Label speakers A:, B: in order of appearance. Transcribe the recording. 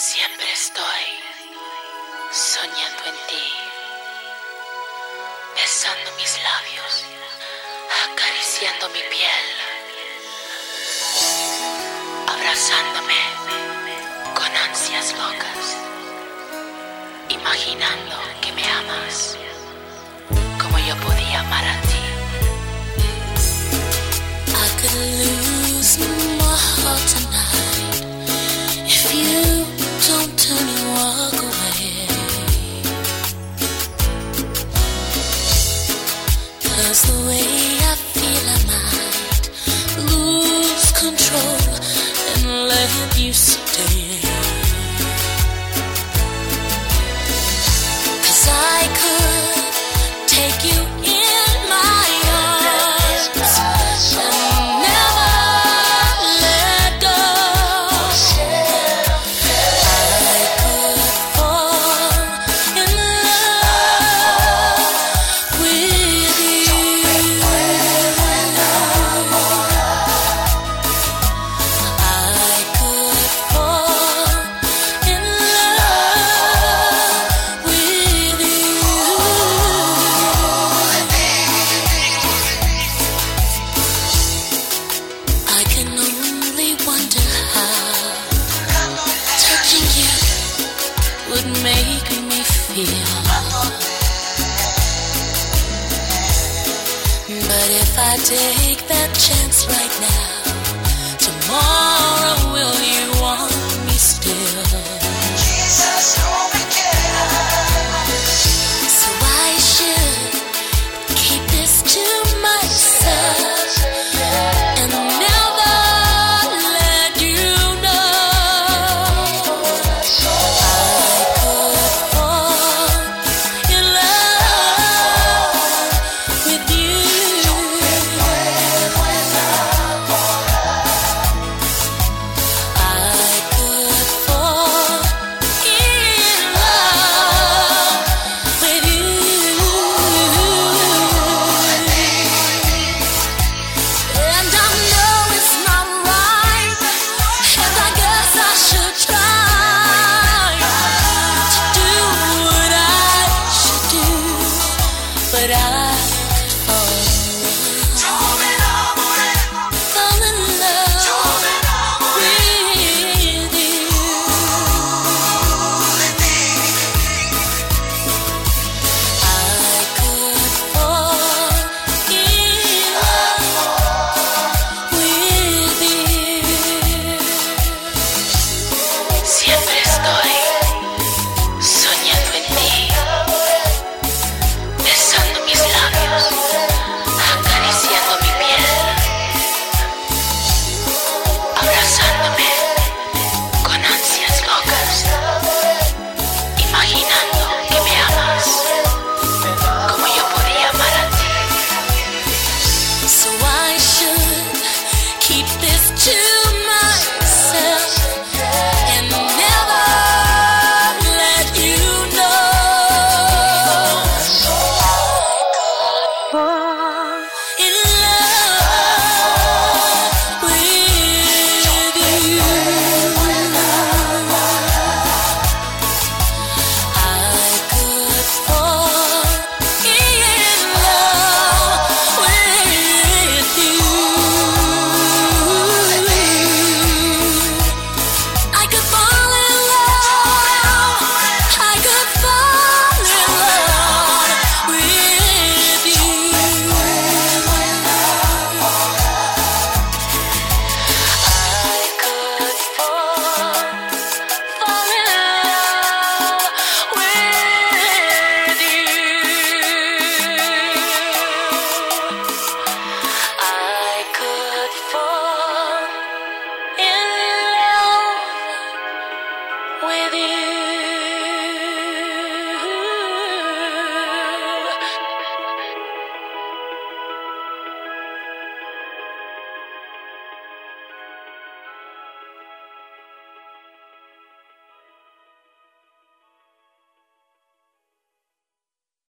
A: Siempre estoy soñando en ti, besando mis labios, acariciando mi piel, abrazándome con ansias locas, imaginando que me amas como yo podía amar a ti.
B: I But if I take that chance right now, tomorrow